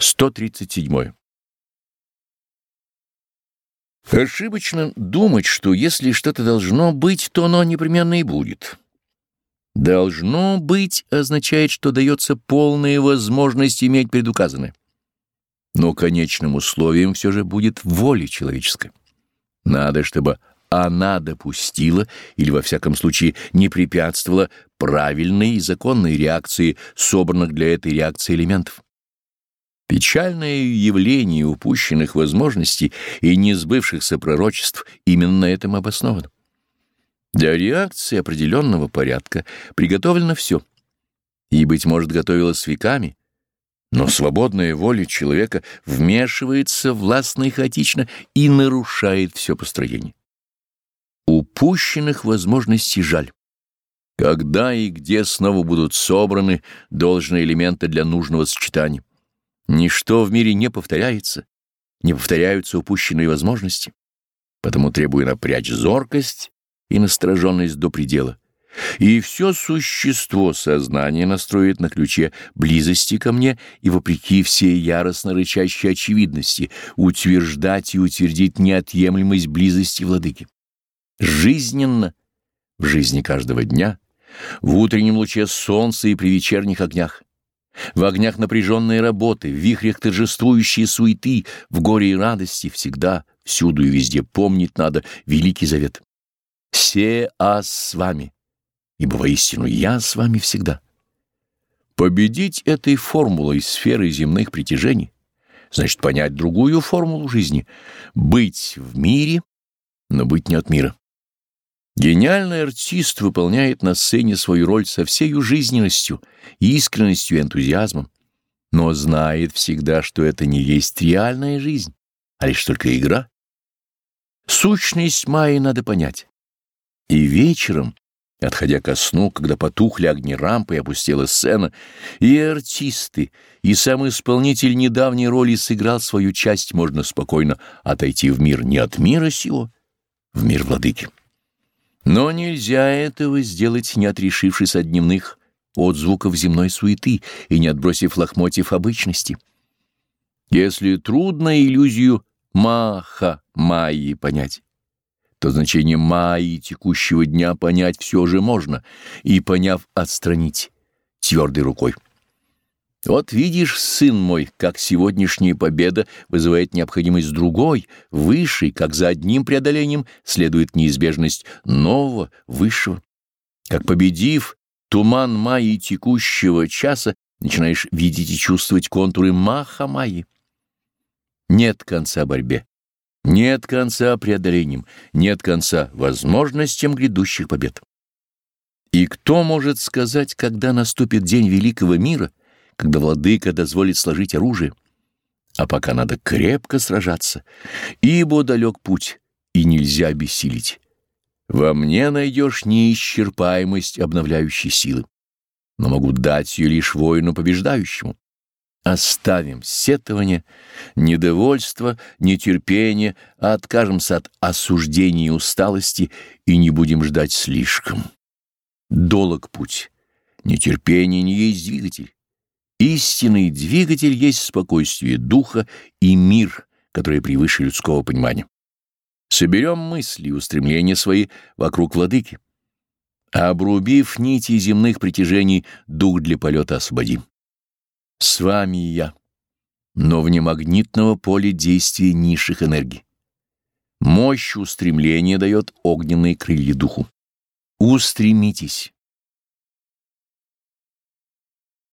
137. Ошибочно думать, что если что-то должно быть, то оно непременно и будет. «Должно быть» означает, что дается полная возможность иметь предуказанное. Но конечным условием все же будет воля человеческая. Надо, чтобы она допустила или, во всяком случае, не препятствовала правильной и законной реакции собранных для этой реакции элементов. Печальное явление упущенных возможностей и несбывшихся пророчеств именно на этом обосновано. Для реакции определенного порядка приготовлено все, и, быть может, готовилось веками, но свободная воля человека вмешивается властно и хаотично и нарушает все построение. Упущенных возможностей жаль. Когда и где снова будут собраны должные элементы для нужного сочетания? Ничто в мире не повторяется, не повторяются упущенные возможности, потому требую напрячь зоркость и настороженность до предела. И все существо сознания настроит на ключе близости ко мне и, вопреки всей яростно рычащей очевидности, утверждать и утвердить неотъемлемость близости владыки. Жизненно, в жизни каждого дня, в утреннем луче солнца и при вечерних огнях, в огнях напряженной работы, в вихрях торжествующей суеты, в горе и радости всегда, всюду и везде помнить надо Великий Завет. «Се аз с вами, ибо воистину я с вами всегда». Победить этой формулой сферы земных притяжений значит понять другую формулу жизни — быть в мире, но быть не от мира. Гениальный артист выполняет на сцене свою роль со всей жизненностью, искренностью и энтузиазмом, но знает всегда, что это не есть реальная жизнь, а лишь только игра. Сущность Майи надо понять. И вечером, отходя ко сну, когда потухли огни рампы и опустела сцена, и артисты, и сам исполнитель недавней роли сыграл свою часть, можно спокойно отойти в мир не от мира сего, в мир владыки. Но нельзя этого сделать, не отрешившись от дневных отзвуков земной суеты и не отбросив лохмотьев обычности. Если трудно иллюзию маха майи понять, то значение майи текущего дня понять все же можно и, поняв, отстранить твердой рукой. Вот видишь, сын мой, как сегодняшняя победа вызывает необходимость другой, высшей, как за одним преодолением следует неизбежность нового, высшего. Как победив туман Майи текущего часа, начинаешь видеть и чувствовать контуры Маха Майи. Нет конца борьбе, нет конца преодолениям, нет конца возможностям грядущих побед. И кто может сказать, когда наступит день великого мира — когда владыка дозволит сложить оружие. А пока надо крепко сражаться, ибо далек путь, и нельзя обессилить. Во мне найдешь неисчерпаемость обновляющей силы, но могу дать ее лишь воину побеждающему. Оставим сетование, недовольство, нетерпение, а откажемся от осуждения и усталости и не будем ждать слишком. Долог путь, нетерпение не есть двигатель. Истинный двигатель есть спокойствие духа и мир, который превыше людского понимания. Соберем мысли и устремления свои вокруг владыки. Обрубив нити земных притяжений, дух для полета освободим. С вами я, но вне магнитного поля действия низших энергий. Мощь устремления дает огненные крылья духу. Устремитесь.